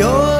your